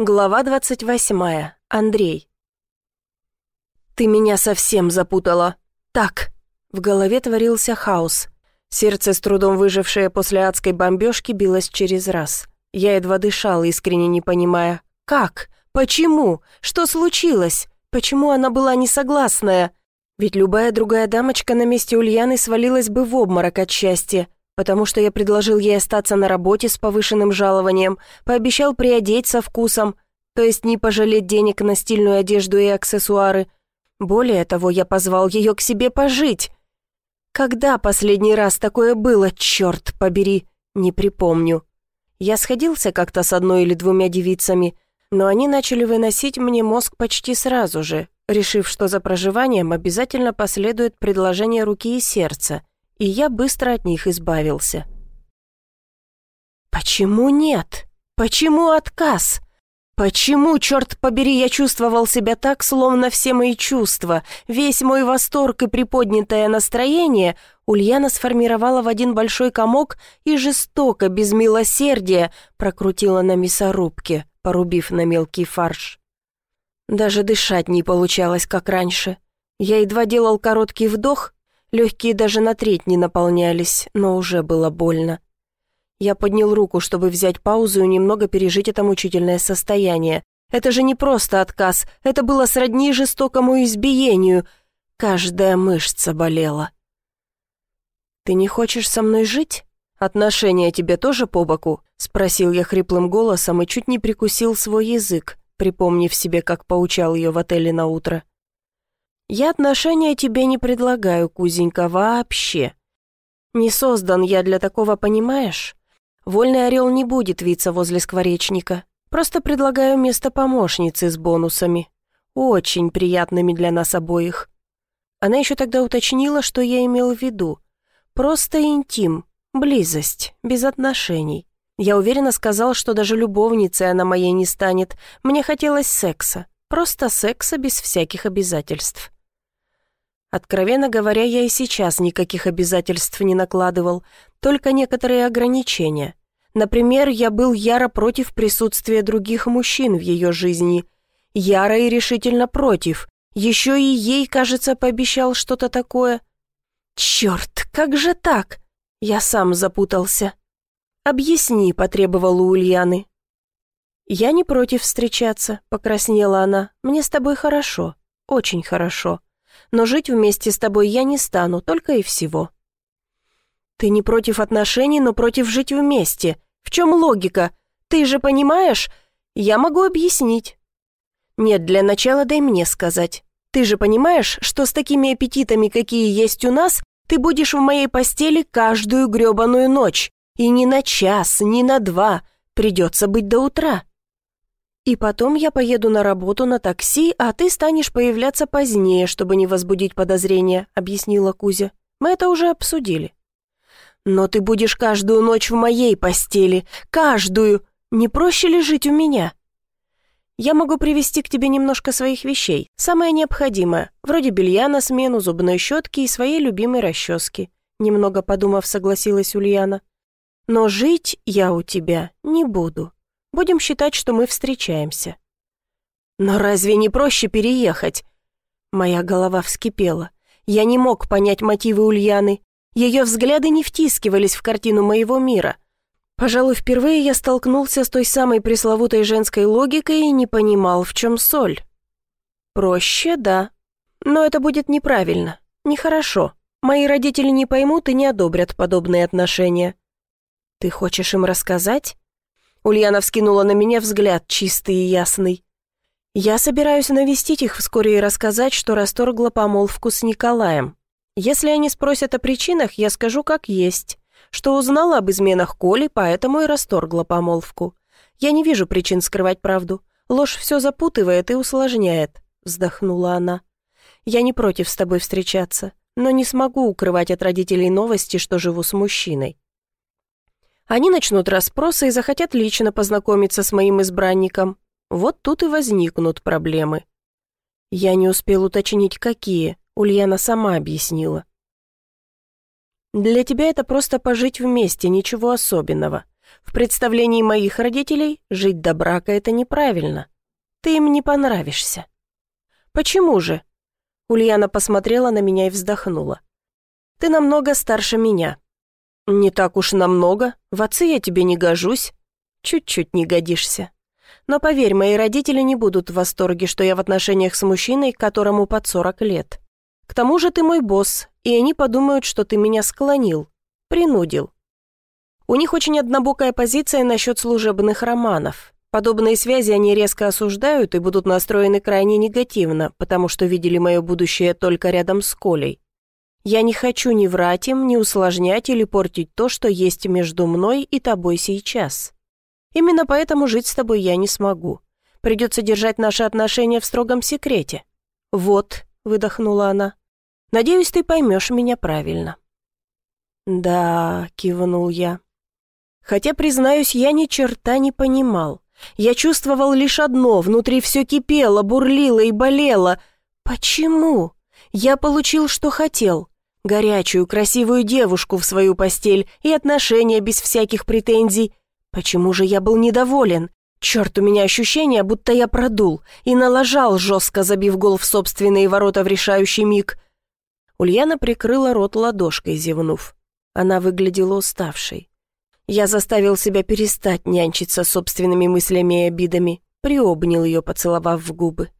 Глава 28. Андрей. «Ты меня совсем запутала. Так». В голове творился хаос. Сердце, с трудом выжившее после адской бомбежки, билось через раз. Я едва дышал, искренне не понимая. «Как? Почему? Что случилось? Почему она была несогласная? Ведь любая другая дамочка на месте Ульяны свалилась бы в обморок от счастья потому что я предложил ей остаться на работе с повышенным жалованием, пообещал приодеть со вкусом, то есть не пожалеть денег на стильную одежду и аксессуары. Более того, я позвал ее к себе пожить. Когда последний раз такое было, черт побери, не припомню. Я сходился как-то с одной или двумя девицами, но они начали выносить мне мозг почти сразу же, решив, что за проживанием обязательно последует предложение руки и сердца и я быстро от них избавился. «Почему нет? Почему отказ? Почему, черт побери, я чувствовал себя так, словно все мои чувства, весь мой восторг и приподнятое настроение Ульяна сформировала в один большой комок и жестоко, без милосердия, прокрутила на мясорубке, порубив на мелкий фарш. Даже дышать не получалось, как раньше. Я едва делал короткий вдох, Легкие даже на треть не наполнялись, но уже было больно. Я поднял руку, чтобы взять паузу и немного пережить это мучительное состояние. Это же не просто отказ, это было сродни жестокому избиению. Каждая мышца болела. «Ты не хочешь со мной жить? Отношения тебе тоже по боку?» — спросил я хриплым голосом и чуть не прикусил свой язык, припомнив себе, как поучал ее в отеле на утро. Я отношения тебе не предлагаю, кузенька, вообще. Не создан я для такого, понимаешь? Вольный орел не будет виться возле скворечника. Просто предлагаю место помощницы с бонусами. Очень приятными для нас обоих. Она еще тогда уточнила, что я имел в виду. Просто интим, близость, без отношений. Я уверенно сказал, что даже любовницей она моей не станет. Мне хотелось секса. Просто секса без всяких обязательств. Откровенно говоря, я и сейчас никаких обязательств не накладывал, только некоторые ограничения. Например, я был яро против присутствия других мужчин в ее жизни. Яро и решительно против. Еще и ей, кажется, пообещал что-то такое. «Черт, как же так?» Я сам запутался. «Объясни», — потребовала Ульяны. «Я не против встречаться», — покраснела она. «Мне с тобой хорошо, очень хорошо» но жить вместе с тобой я не стану, только и всего». «Ты не против отношений, но против жить вместе. В чем логика? Ты же понимаешь? Я могу объяснить». «Нет, для начала дай мне сказать. Ты же понимаешь, что с такими аппетитами, какие есть у нас, ты будешь в моей постели каждую грёбаную ночь. И ни на час, ни на два. Придется быть до утра». И потом я поеду на работу на такси, а ты станешь появляться позднее, чтобы не возбудить подозрения», — объяснила Кузя. «Мы это уже обсудили». «Но ты будешь каждую ночь в моей постели. Каждую. Не проще ли жить у меня?» «Я могу привезти к тебе немножко своих вещей. Самое необходимое, вроде белья на смену, зубной щетки и своей любимой расчески», немного подумав, согласилась Ульяна. «Но жить я у тебя не буду». Будем считать, что мы встречаемся». «Но разве не проще переехать?» Моя голова вскипела. Я не мог понять мотивы Ульяны. Ее взгляды не втискивались в картину моего мира. Пожалуй, впервые я столкнулся с той самой пресловутой женской логикой и не понимал, в чем соль. Проще, да. Но это будет неправильно, нехорошо. Мои родители не поймут и не одобрят подобные отношения. Ты хочешь им рассказать? Ульяна вскинула на меня взгляд, чистый и ясный. «Я собираюсь навестить их вскоре и рассказать, что расторгла помолвку с Николаем. Если они спросят о причинах, я скажу как есть, что узнала об изменах Коли, поэтому и расторгла помолвку. Я не вижу причин скрывать правду. Ложь все запутывает и усложняет», — вздохнула она. «Я не против с тобой встречаться, но не смогу укрывать от родителей новости, что живу с мужчиной. Они начнут расспросы и захотят лично познакомиться с моим избранником. Вот тут и возникнут проблемы. Я не успел уточнить, какие. Ульяна сама объяснила. Для тебя это просто пожить вместе, ничего особенного. В представлении моих родителей жить до брака — это неправильно. Ты им не понравишься». «Почему же?» Ульяна посмотрела на меня и вздохнула. «Ты намного старше меня». «Не так уж намного. В отцы я тебе не гожусь». «Чуть-чуть не годишься». Но поверь, мои родители не будут в восторге, что я в отношениях с мужчиной, которому под 40 лет. К тому же ты мой босс, и они подумают, что ты меня склонил, принудил. У них очень однобокая позиция насчет служебных романов. Подобные связи они резко осуждают и будут настроены крайне негативно, потому что видели мое будущее только рядом с Колей. Я не хочу ни врать им, ни усложнять или портить то, что есть между мной и тобой сейчас. Именно поэтому жить с тобой я не смогу. Придется держать наши отношения в строгом секрете. Вот, выдохнула она. Надеюсь, ты поймешь меня правильно. Да, кивнул я. Хотя, признаюсь, я ни черта не понимал. Я чувствовал лишь одно, внутри все кипело, бурлило и болело. Почему? Я получил, что хотел. Горячую, красивую девушку в свою постель и отношения без всяких претензий. Почему же я был недоволен? Черт, у меня ощущение, будто я продул и налажал, жестко забив гол в собственные ворота в решающий миг. Ульяна прикрыла рот ладошкой, зевнув. Она выглядела уставшей. Я заставил себя перестать нянчиться собственными мыслями и обидами, приобнял ее, поцеловав в губы.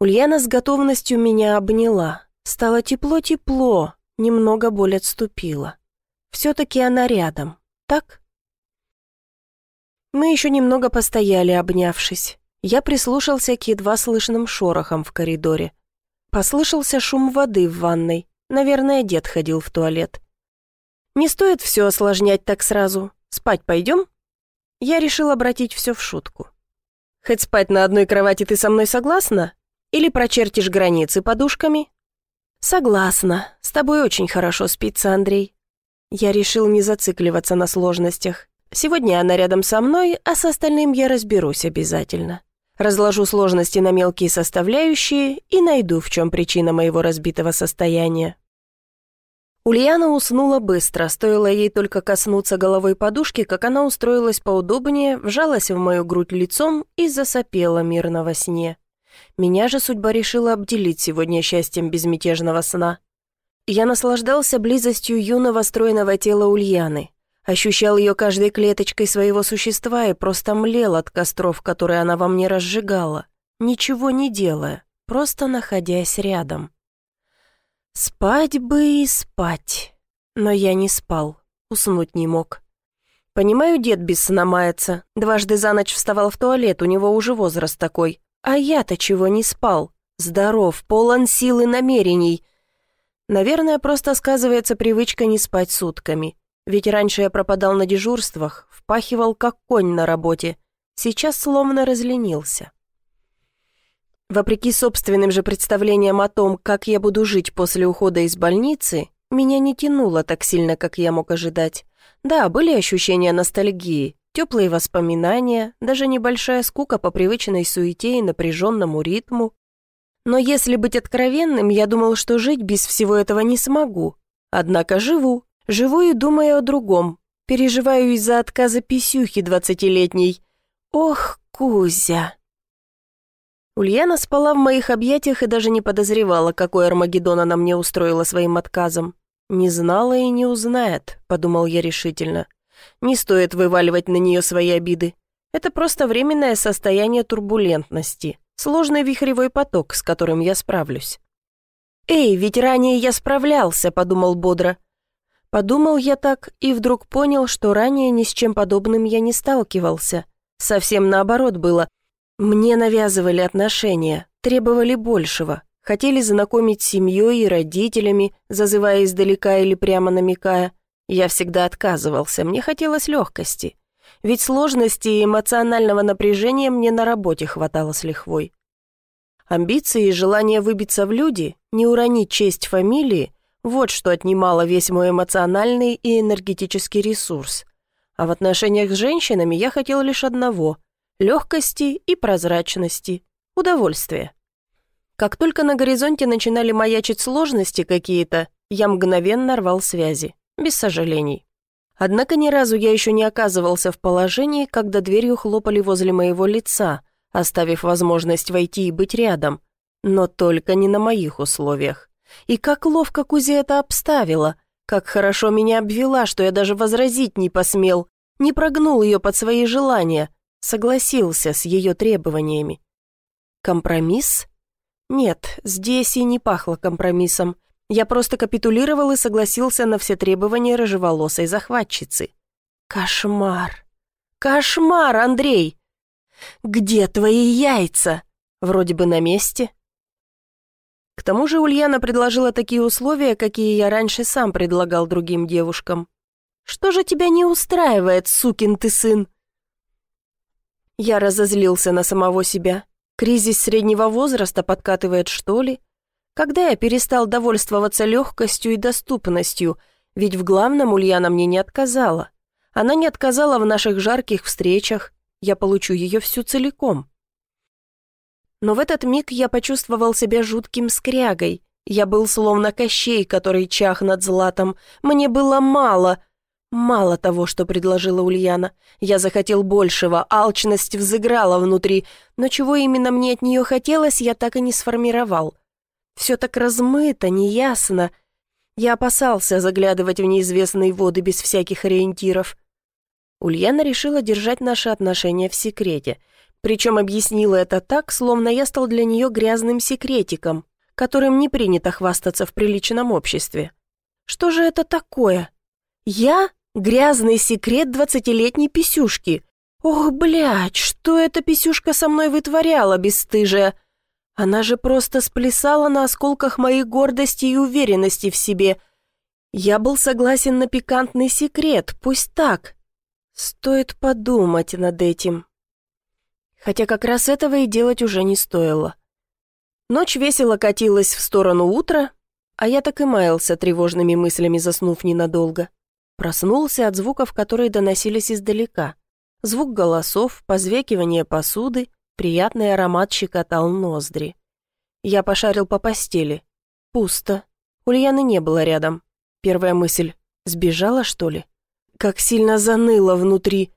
Ульяна с готовностью меня обняла. Стало тепло-тепло, немного боль отступила. Все-таки она рядом, так? Мы еще немного постояли, обнявшись. Я прислушался к едва слышным шорохам в коридоре. Послышался шум воды в ванной. Наверное, дед ходил в туалет. «Не стоит все осложнять так сразу. Спать пойдем?» Я решил обратить все в шутку. «Хоть спать на одной кровати ты со мной согласна? Или прочертишь границы подушками?» «Согласна. С тобой очень хорошо спится, Андрей». Я решил не зацикливаться на сложностях. Сегодня она рядом со мной, а с остальным я разберусь обязательно. Разложу сложности на мелкие составляющие и найду, в чем причина моего разбитого состояния. Ульяна уснула быстро, стоило ей только коснуться головой подушки, как она устроилась поудобнее, вжалась в мою грудь лицом и засопела мирно во сне. Меня же судьба решила обделить сегодня счастьем безмятежного сна. Я наслаждался близостью юного стройного тела Ульяны, Ощущал ее каждой клеточкой своего существа и просто млел от костров, которые она во мне разжигала, ничего не делая, просто находясь рядом. Спать бы и спать. Но я не спал, уснуть не мог. Понимаю, дед без сна мается, дважды за ночь вставал в туалет, у него уже возраст такой. А я-то чего не спал? Здоров, полон сил и намерений. Наверное, просто сказывается привычка не спать сутками. Ведь раньше я пропадал на дежурствах, впахивал как конь на работе. Сейчас словно разленился. Вопреки собственным же представлениям о том, как я буду жить после ухода из больницы, меня не тянуло так сильно, как я мог ожидать. Да, были ощущения ностальгии, теплые воспоминания, даже небольшая скука по привычной суете и напряженному ритму. Но если быть откровенным, я думал, что жить без всего этого не смогу. Однако живу, Живу и думаю о другом. Переживаю из-за отказа писюхи двадцатилетней. Ох, Кузя. Ульяна спала в моих объятиях и даже не подозревала, какой Армагеддон она мне устроила своим отказом. «Не знала и не узнает», — подумал я решительно. «Не стоит вываливать на нее свои обиды. Это просто временное состояние турбулентности, сложный вихревой поток, с которым я справлюсь». «Эй, ведь ранее я справлялся», — подумал бодро. Подумал я так и вдруг понял, что ранее ни с чем подобным я не сталкивался. Совсем наоборот было. Мне навязывали отношения, требовали большего, хотели знакомить с семьей и родителями, зазывая издалека или прямо намекая. Я всегда отказывался, мне хотелось легкости. Ведь сложности и эмоционального напряжения мне на работе хватало с лихвой. Амбиции и желание выбиться в люди, не уронить честь фамилии – вот что отнимало весь мой эмоциональный и энергетический ресурс. А в отношениях с женщинами я хотел лишь одного – легкости и прозрачности, удовольствия. Как только на горизонте начинали маячить сложности какие-то, я мгновенно рвал связи, без сожалений. Однако ни разу я еще не оказывался в положении, когда дверью хлопали возле моего лица, оставив возможность войти и быть рядом. Но только не на моих условиях. И как ловко Кузи это обставила, как хорошо меня обвела, что я даже возразить не посмел, не прогнул ее под свои желания, согласился с ее требованиями. Компромисс? Нет, здесь и не пахло компромиссом. Я просто капитулировал и согласился на все требования рыжеволосой захватчицы. Кошмар! Кошмар, Андрей! Где твои яйца? Вроде бы на месте. К тому же Ульяна предложила такие условия, какие я раньше сам предлагал другим девушкам. Что же тебя не устраивает, сукин ты сын? Я разозлился на самого себя. Кризис среднего возраста подкатывает, что ли? Когда я перестал довольствоваться легкостью и доступностью, ведь в главном Ульяна мне не отказала. Она не отказала в наших жарких встречах, я получу ее всю целиком. Но в этот миг я почувствовал себя жутким скрягой. Я был словно Кощей, который чах над златом. Мне было мало, мало того, что предложила Ульяна. Я захотел большего, алчность взыграла внутри, но чего именно мне от нее хотелось, я так и не сформировал. Все так размыто, неясно. Я опасался заглядывать в неизвестные воды без всяких ориентиров. Ульяна решила держать наши отношения в секрете. Причем объяснила это так, словно я стал для нее грязным секретиком, которым не принято хвастаться в приличном обществе. Что же это такое? Я — грязный секрет двадцатилетней писюшки. Ох, блядь, что эта писюшка со мной вытворяла, бесстыжая? Она же просто сплясала на осколках моей гордости и уверенности в себе. Я был согласен на пикантный секрет, пусть так. Стоит подумать над этим. Хотя как раз этого и делать уже не стоило. Ночь весело катилась в сторону утра, а я так и маялся тревожными мыслями, заснув ненадолго. Проснулся от звуков, которые доносились издалека. Звук голосов, позвякивание посуды — Приятный аромат щекотал ноздри. Я пошарил по постели. Пусто. Ульяны не было рядом. Первая мысль — сбежала, что ли? Как сильно заныло внутри.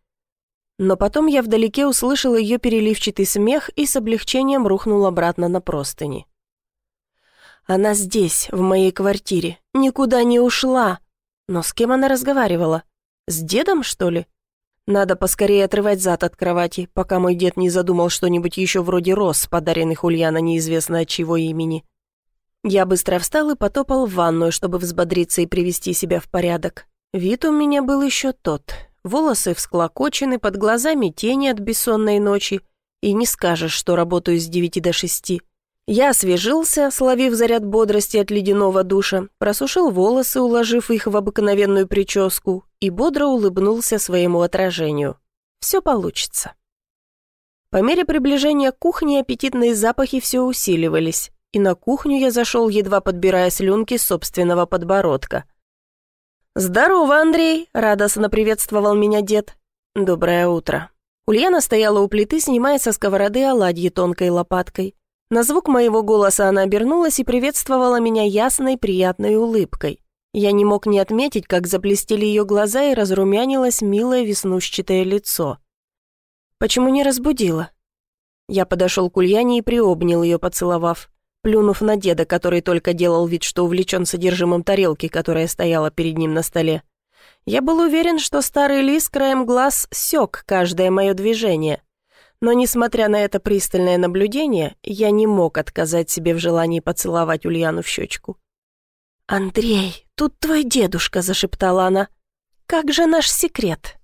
Но потом я вдалеке услышал ее переливчатый смех и с облегчением рухнул обратно на простыни. Она здесь, в моей квартире, никуда не ушла. Но с кем она разговаривала? С дедом, что ли? Надо поскорее отрывать зад от кровати, пока мой дед не задумал что-нибудь еще вроде роз, подаренных Ульяна неизвестно от чего имени. Я быстро встал и потопал в ванную, чтобы взбодриться и привести себя в порядок. Вид у меня был еще тот. Волосы всклокочены, под глазами тени от бессонной ночи, и не скажешь, что работаю с девяти до шести. Я освежился, словив заряд бодрости от ледяного душа, просушил волосы, уложив их в обыкновенную прическу, и бодро улыбнулся своему отражению. Все получится. По мере приближения к кухне аппетитные запахи все усиливались, и на кухню я зашел, едва подбирая слюнки собственного подбородка. «Здорово, Андрей!» — радостно приветствовал меня дед. «Доброе утро». Ульяна стояла у плиты, снимая со сковороды оладьи тонкой лопаткой. На звук моего голоса она обернулась и приветствовала меня ясной, приятной улыбкой. Я не мог не отметить, как заблестели ее глаза и разрумянилось милое веснушчатое лицо. «Почему не разбудила?» Я подошел к Ульяне и приобнял ее, поцеловав, плюнув на деда, который только делал вид, что увлечен содержимым тарелки, которая стояла перед ним на столе. Я был уверен, что старый лис краем глаз сёк каждое мое движение — но, несмотря на это пристальное наблюдение, я не мог отказать себе в желании поцеловать Ульяну в щечку. «Андрей, тут твой дедушка», — зашептала она. «Как же наш секрет?»